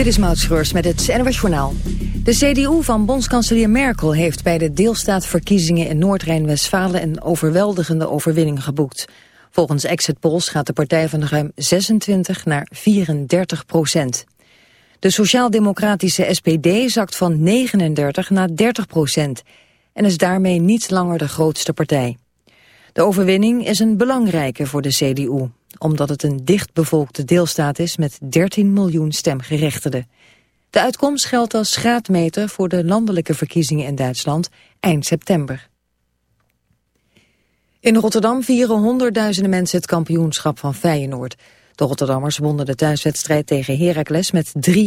Dit is Maud Schreurs met het NWS Journaal. De CDU van bondskanselier Merkel heeft bij de deelstaatverkiezingen in Noord-Rijn-Westfalen een overweldigende overwinning geboekt. Volgens exit polls gaat de partij van ruim 26 naar 34 procent. De sociaal-democratische SPD zakt van 39 naar 30 procent en is daarmee niet langer de grootste partij. De overwinning is een belangrijke voor de CDU, omdat het een dichtbevolkte deelstaat is met 13 miljoen stemgerechtigden. De uitkomst geldt als graadmeter voor de landelijke verkiezingen in Duitsland eind september. In Rotterdam vieren honderdduizenden mensen het kampioenschap van Feyenoord. De Rotterdammers wonnen de thuiswedstrijd tegen Heracles met 3-1.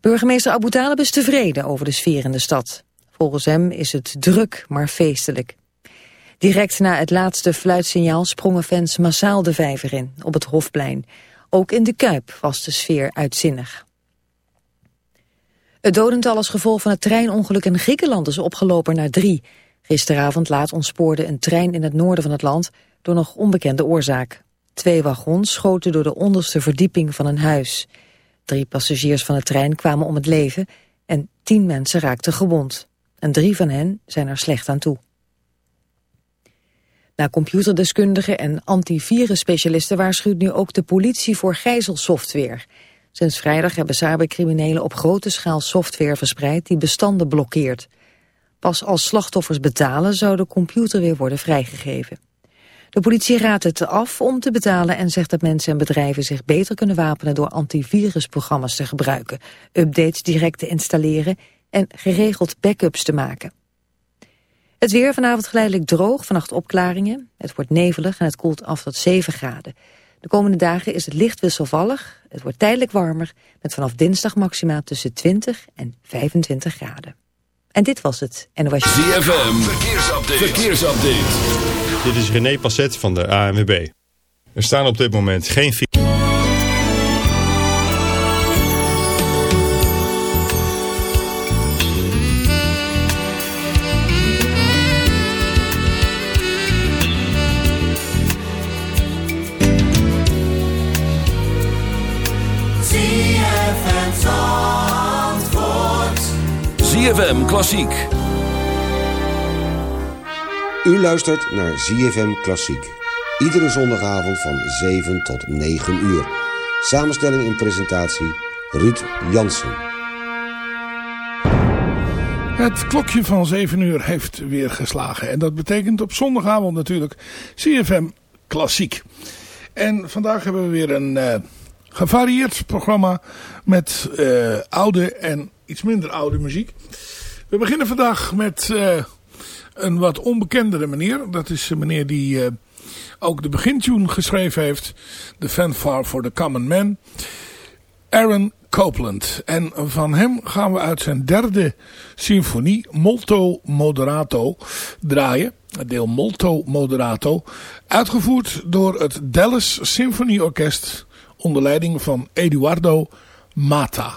Burgemeester Abu Talib is tevreden over de sfeer in de stad. Volgens hem is het druk, maar feestelijk. Direct na het laatste fluitsignaal sprongen fans massaal de vijver in, op het Hofplein. Ook in de Kuip was de sfeer uitzinnig. Het dodental als gevolg van het treinongeluk in Griekenland is opgelopen naar drie. Gisteravond laat ontspoorde een trein in het noorden van het land door nog onbekende oorzaak. Twee wagons schoten door de onderste verdieping van een huis. Drie passagiers van de trein kwamen om het leven en tien mensen raakten gewond. En drie van hen zijn er slecht aan toe. Na computerdeskundigen en antivirusspecialisten waarschuwt nu ook de politie voor gijzelsoftware. Sinds vrijdag hebben cybercriminelen op grote schaal software verspreid die bestanden blokkeert. Pas als slachtoffers betalen zou de computer weer worden vrijgegeven. De politie raadt het af om te betalen en zegt dat mensen en bedrijven zich beter kunnen wapenen door antivirusprogramma's te gebruiken, updates direct te installeren en geregeld backups te maken. Het weer vanavond geleidelijk droog, vannacht opklaringen. Het wordt nevelig en het koelt af tot 7 graden. De komende dagen is het licht wisselvallig. Het wordt tijdelijk warmer, met vanaf dinsdag maximaal tussen 20 en 25 graden. En dit was het. En was ZFM, verkeersupdate. verkeersupdate. Dit is René Passet van de ANWB. Er staan op dit moment geen... Klassiek. U luistert naar ZFM Klassiek. Iedere zondagavond van 7 tot 9 uur. Samenstelling en presentatie Ruud Jansen. Het klokje van 7 uur heeft weer geslagen. En dat betekent op zondagavond natuurlijk CFM Klassiek. En vandaag hebben we weer een uh, gevarieerd programma met uh, oude en iets minder oude muziek. We beginnen vandaag met uh, een wat onbekendere meneer. Dat is een meneer die uh, ook de begintune geschreven heeft. The Fanfare for the Common Man. Aaron Copeland. En van hem gaan we uit zijn derde symfonie, Molto Moderato, draaien. Het deel Molto Moderato. Uitgevoerd door het Dallas Symfonieorkest onder leiding van Eduardo Mata.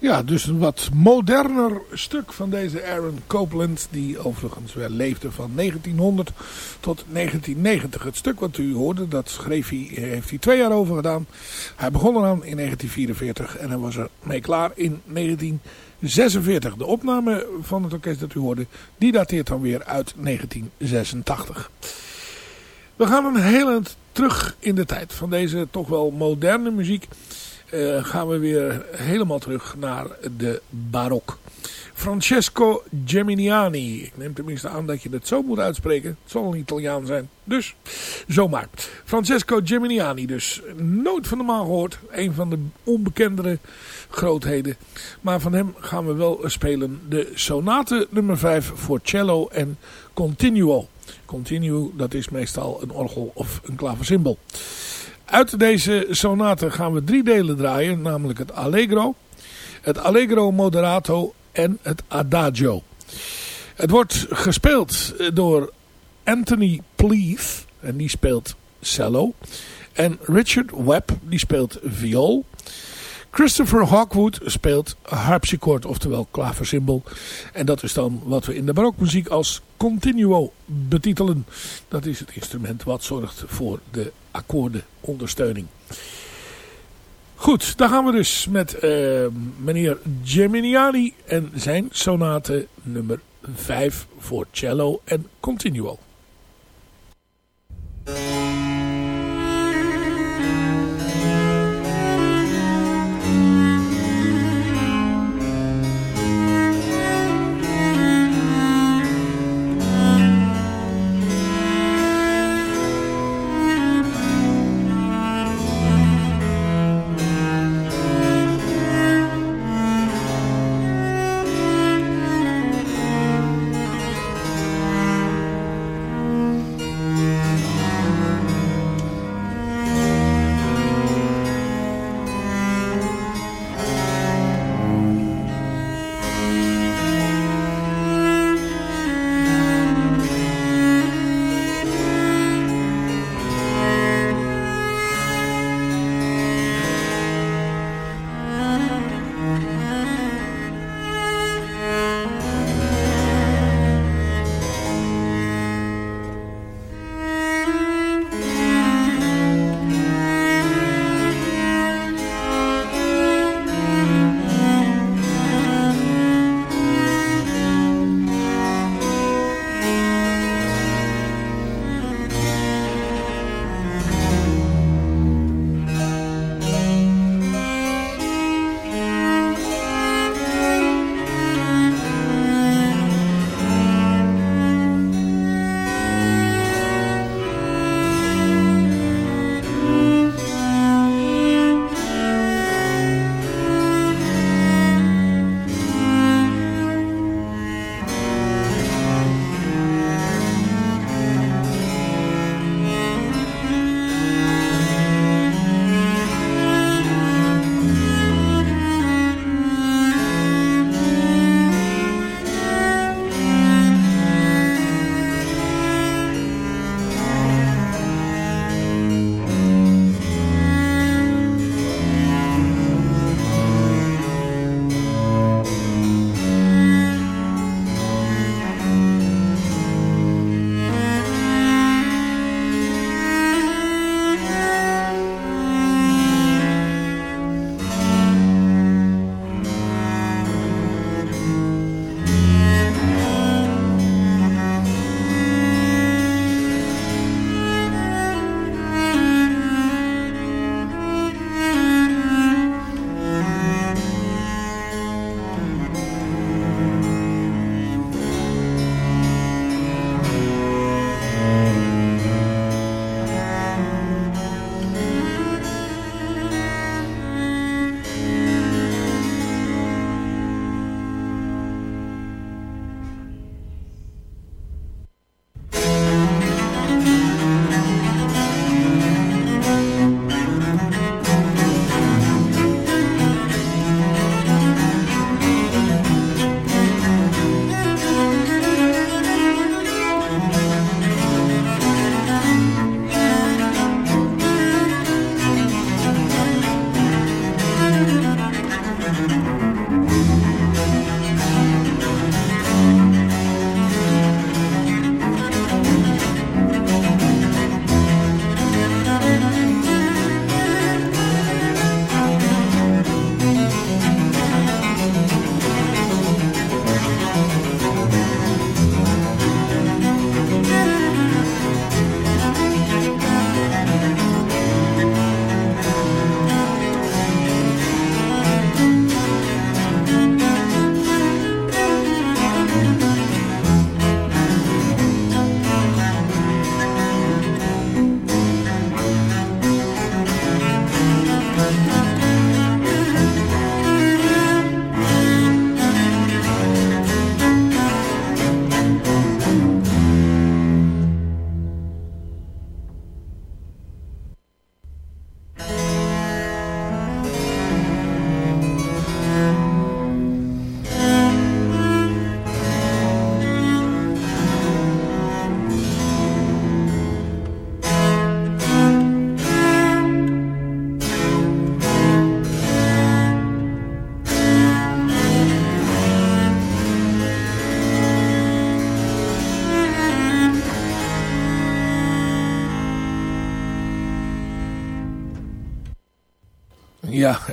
Ja, dus een wat moderner stuk van deze Aaron Copeland. Die overigens wel leefde van 1900 tot 1990. Het stuk wat u hoorde, dat schreef hij, heeft hij twee jaar over gedaan. Hij begon eraan in 1944 en hij was er mee klaar in 1946. De opname van het orkest dat u hoorde, die dateert dan weer uit 1986. We gaan een heel eind terug in de tijd van deze toch wel moderne muziek. Uh, gaan we weer helemaal terug naar de barok. Francesco Geminiani. Ik neem tenminste aan dat je het zo moet uitspreken. Het zal een Italiaan zijn. Dus, zomaar. Francesco Geminiani dus. Nooit van de maan gehoord. Een van de onbekendere grootheden. Maar van hem gaan we wel spelen de sonate nummer 5 voor cello en continuo. Continuo, dat is meestal een orgel of een klaversymbol. Uit deze sonate gaan we drie delen draaien. Namelijk het Allegro, het Allegro Moderato en het Adagio. Het wordt gespeeld door Anthony Pleath. En die speelt cello. En Richard Webb, die speelt viool. Christopher Hawkwood speelt harpsichord, oftewel klaversymbol. En dat is dan wat we in de barokmuziek als continuo betitelen. Dat is het instrument wat zorgt voor de akkoordenondersteuning. Goed, dan gaan we dus met uh, meneer Geminiani en zijn sonate nummer 5 voor cello en continuo.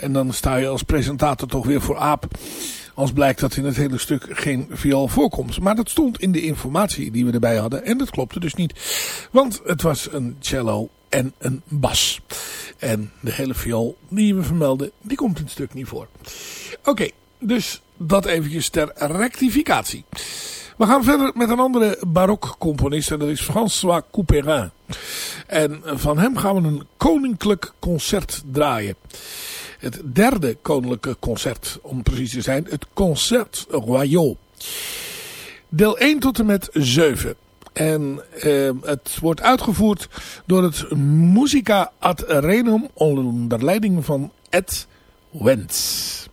En dan sta je als presentator toch weer voor aap. Als blijkt dat in het hele stuk geen viool voorkomt. Maar dat stond in de informatie die we erbij hadden. En dat klopte dus niet. Want het was een cello en een bas. En de hele viool die we vermelden, die komt in het stuk niet voor. Oké, dus dat eventjes ter rectificatie. We gaan verder met een andere barokcomponist en dat is François Couperin. En van hem gaan we een koninklijk concert draaien. Het derde koninklijke concert, om precies te zijn, het Concert Royal. Deel 1 tot en met 7. En uh, het wordt uitgevoerd door het Musica ad Renum onder leiding van Ed Wentz.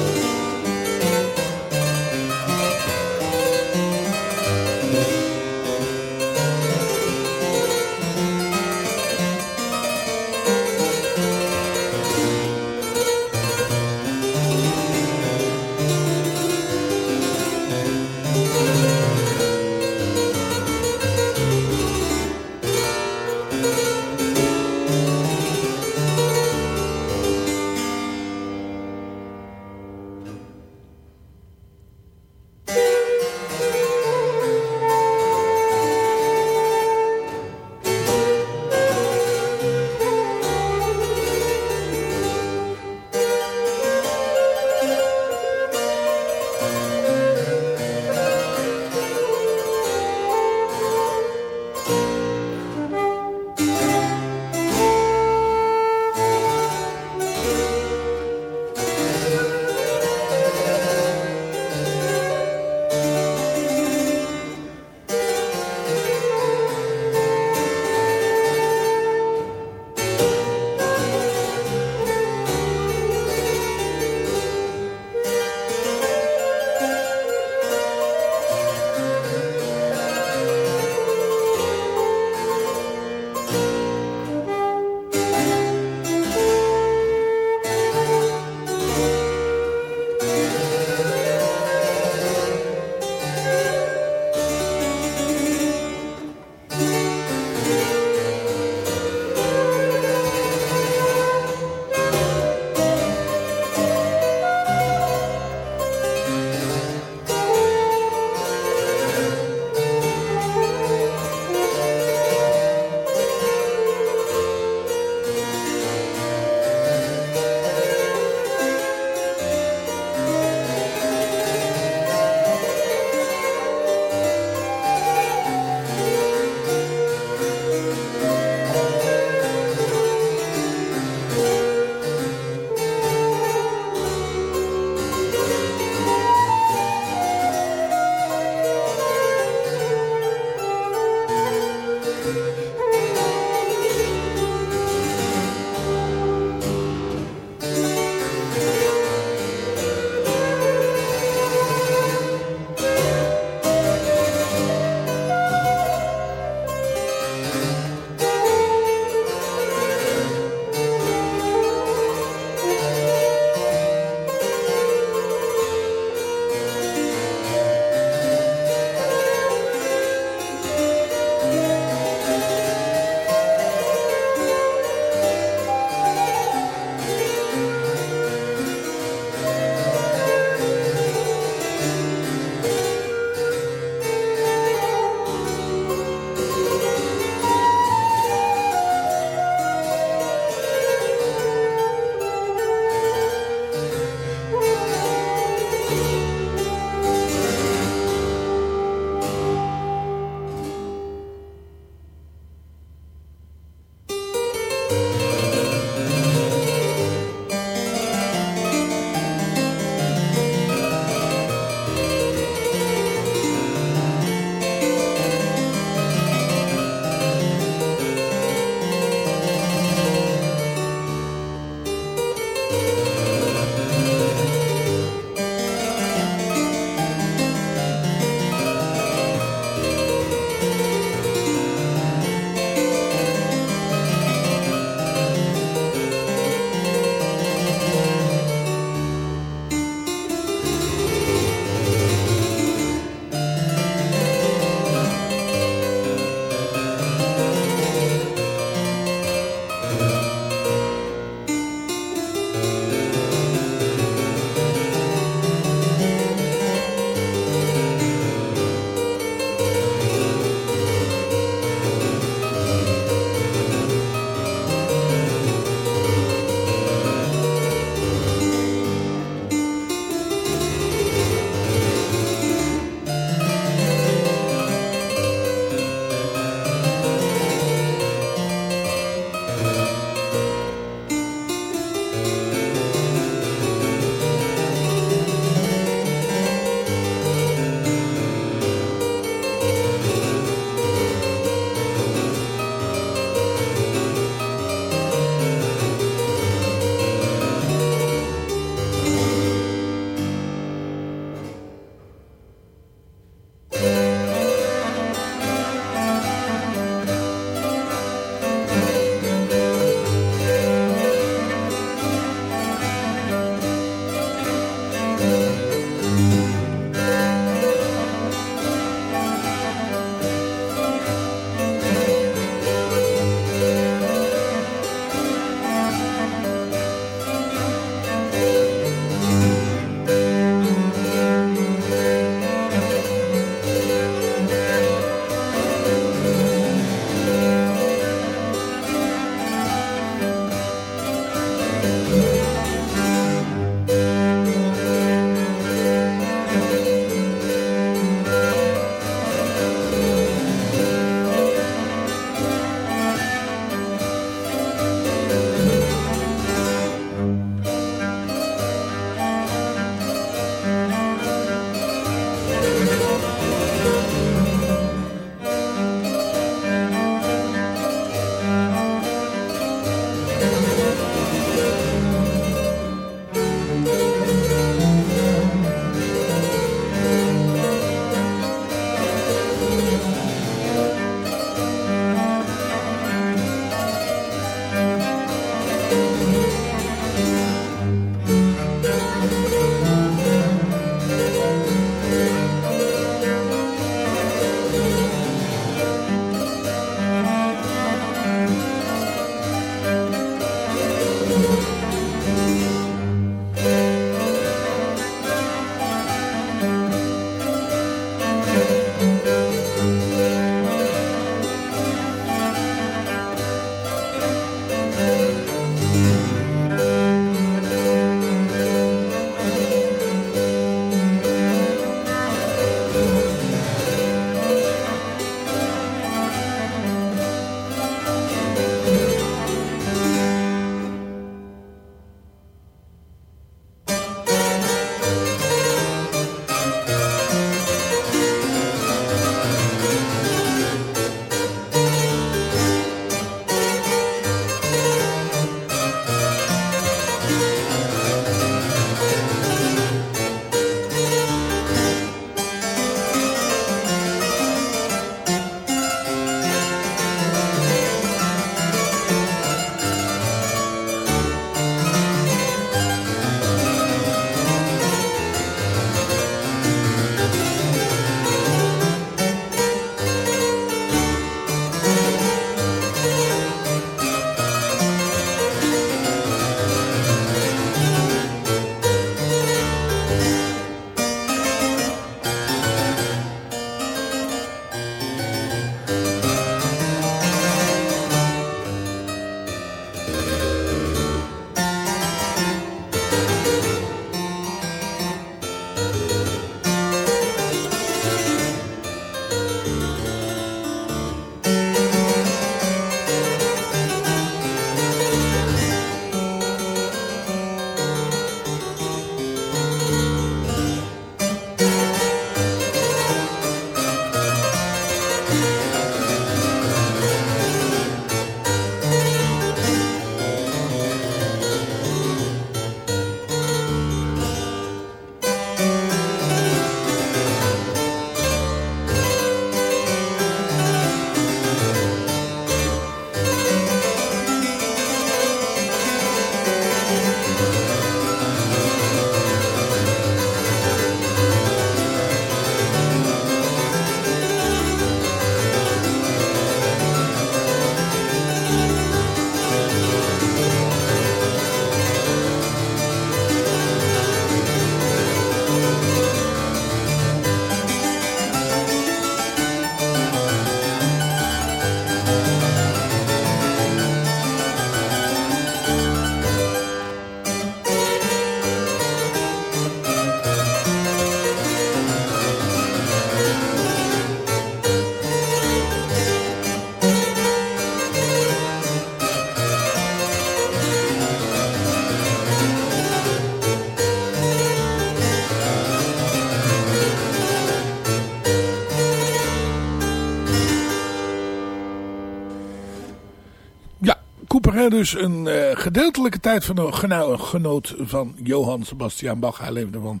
Dus een uh, gedeeltelijke tijd van genoot van Johann Sebastian Bach. Hij leefde van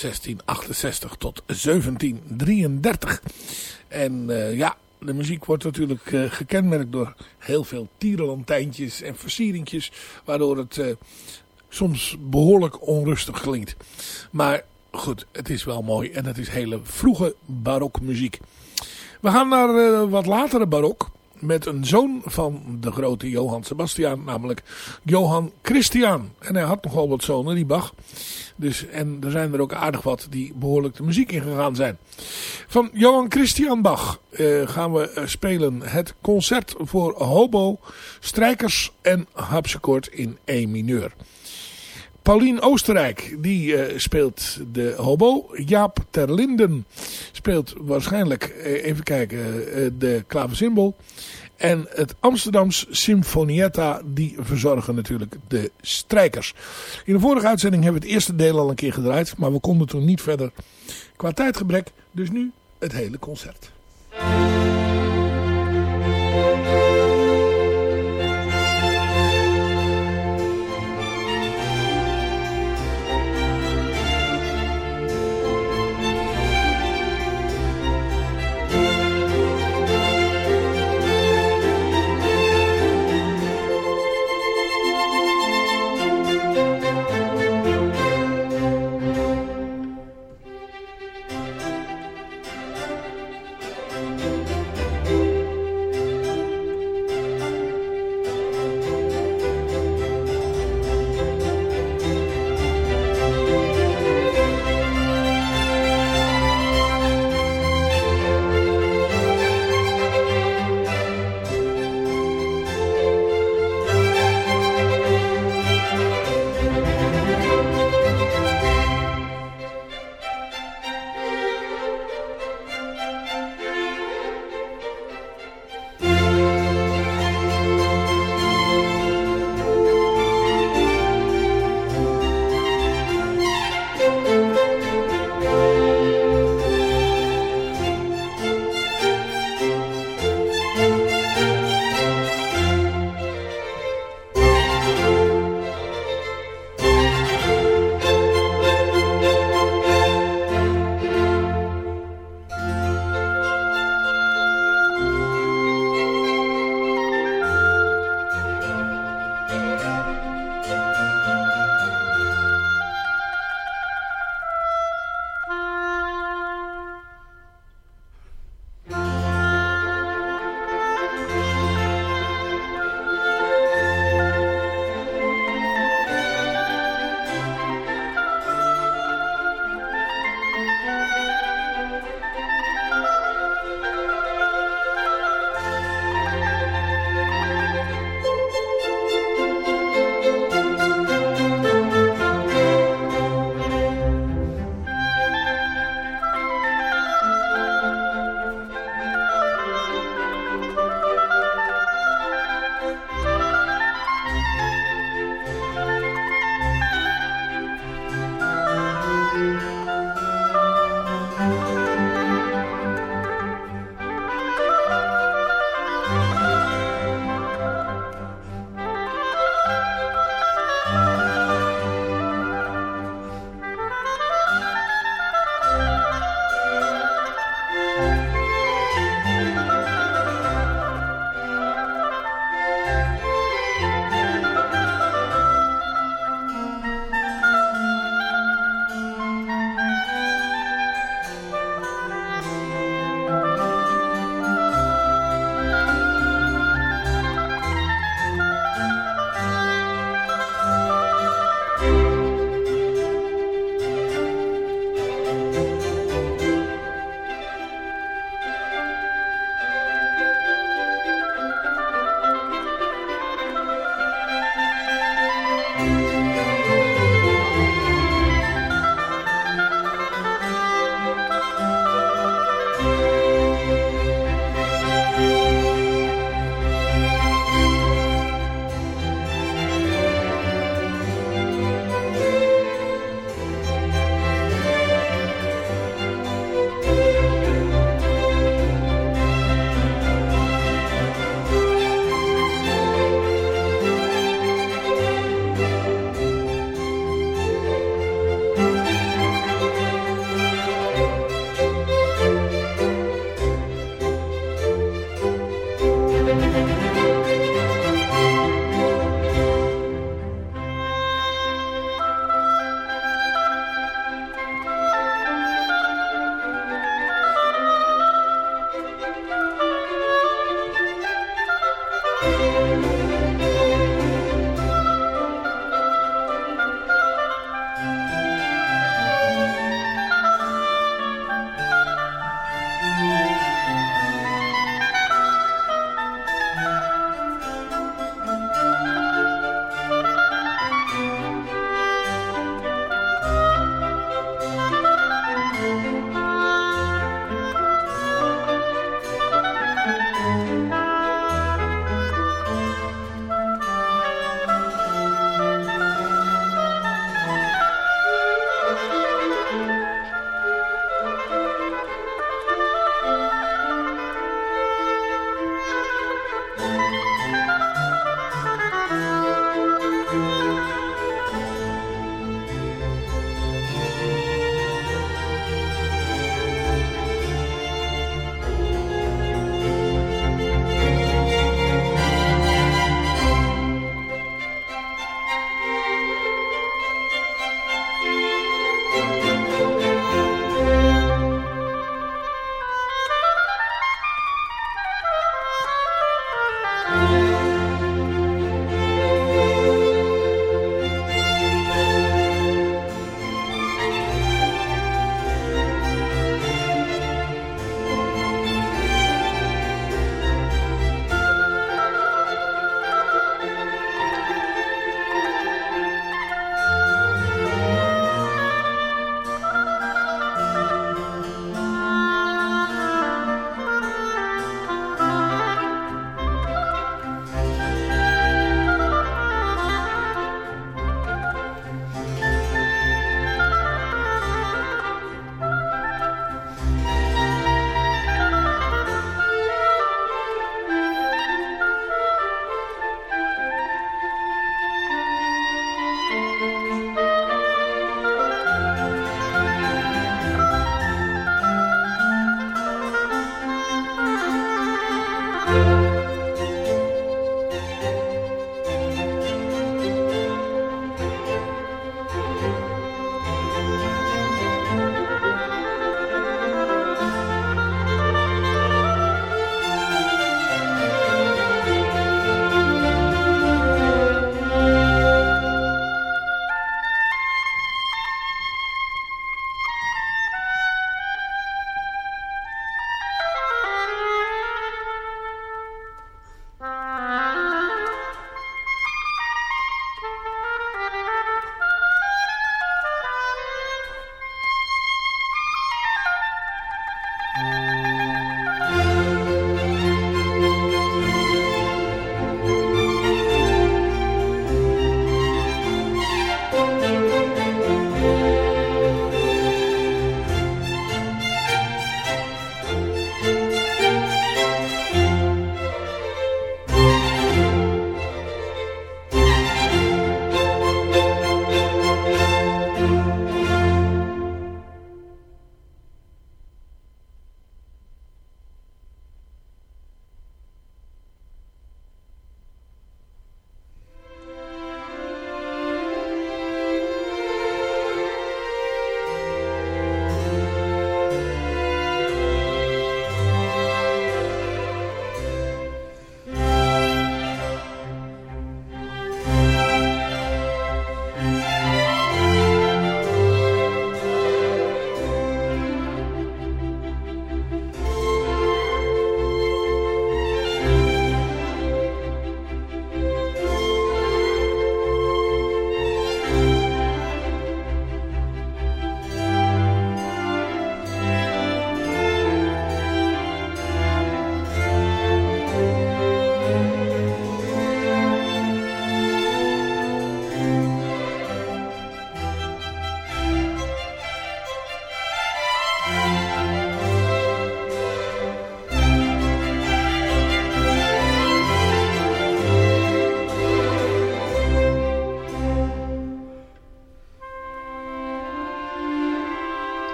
1668 tot 1733. En uh, ja, de muziek wordt natuurlijk uh, gekenmerkt door heel veel tierenlantijntjes en versieringjes. Waardoor het soms behoorlijk onrustig klinkt. Maar goed, het is wel mooi en het is hele vroege barokmuziek. We gaan naar wat latere barok met een zoon van de grote Johann Sebastian, namelijk Johann Christian. En hij had nogal wat zonen, die Bach. Dus, en er zijn er ook aardig wat die behoorlijk de muziek ingegaan zijn. Van Johann Christian Bach uh, gaan we eh, spelen het concert voor hobo, strijkers en harpsichord in E mineur. Paulien Oostenrijk, die uh, speelt de hobo. Jaap Terlinden speelt waarschijnlijk, uh, even kijken, uh, de klaversymbol. En het Amsterdams Symfonietta, die verzorgen natuurlijk de strijkers. In de vorige uitzending hebben we het eerste deel al een keer gedraaid. Maar we konden toen niet verder qua tijdgebrek. Dus nu het hele concert.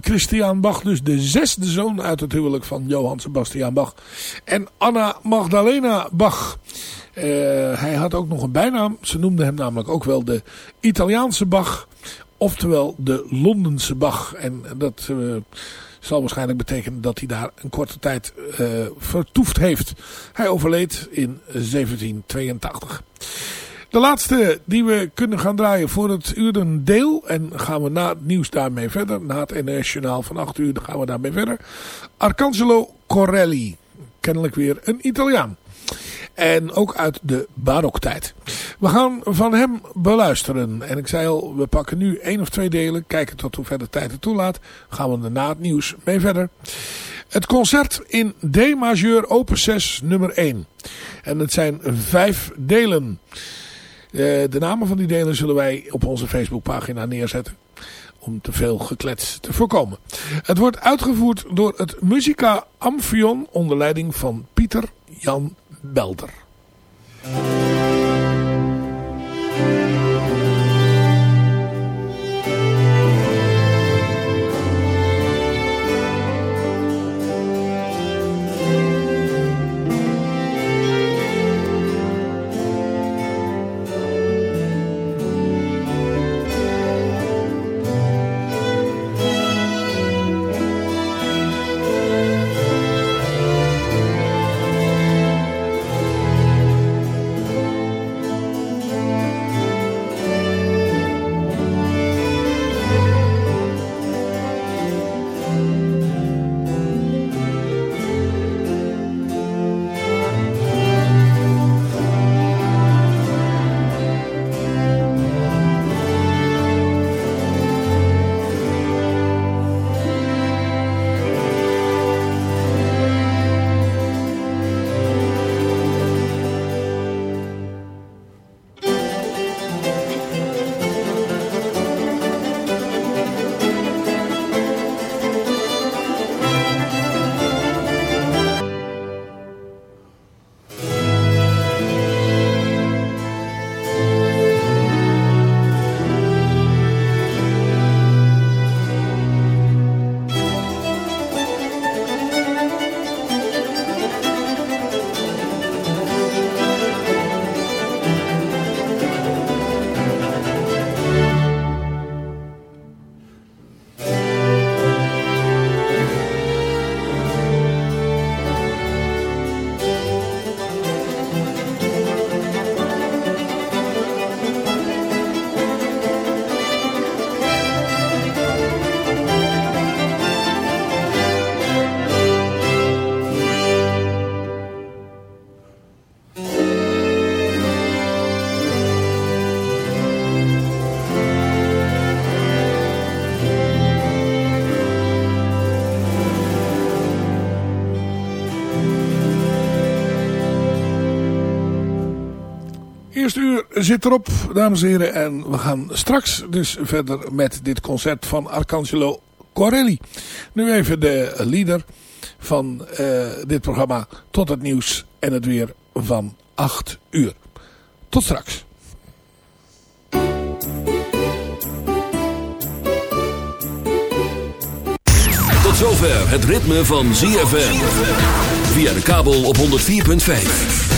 Christian Bach, dus de zesde zoon uit het huwelijk van Johan Sebastian Bach. En Anna Magdalena Bach. Uh, hij had ook nog een bijnaam. Ze noemden hem namelijk ook wel de Italiaanse Bach. Oftewel de Londense Bach. En dat uh, zal waarschijnlijk betekenen dat hij daar een korte tijd uh, vertoefd heeft. Hij overleed in 1782. De laatste die we kunnen gaan draaien voor het uur deel. En gaan we na het nieuws daarmee verder. Na het internationaal van 8 uur gaan we daarmee verder. Arcangelo Corelli. Kennelijk weer een Italiaan. En ook uit de baroktijd. We gaan van hem beluisteren. En ik zei al, we pakken nu één of twee delen. Kijken tot hoe ver de tijd het toelaat. Gaan we er na het nieuws mee verder. Het concert in D-majeur opus 6 nummer 1. En het zijn vijf delen. Eh, de namen van die delen zullen wij op onze Facebookpagina neerzetten. Om te veel geklets te voorkomen. Het wordt uitgevoerd door het Musica Amphion onder leiding van Pieter Jan Belder. Zit erop, dames en heren. En we gaan straks dus verder met dit concert van Arcangelo Corelli. Nu even de leader van uh, dit programma tot het nieuws en het weer van 8 uur. Tot straks. Tot zover het ritme van ZFM. Via de kabel op 104.5.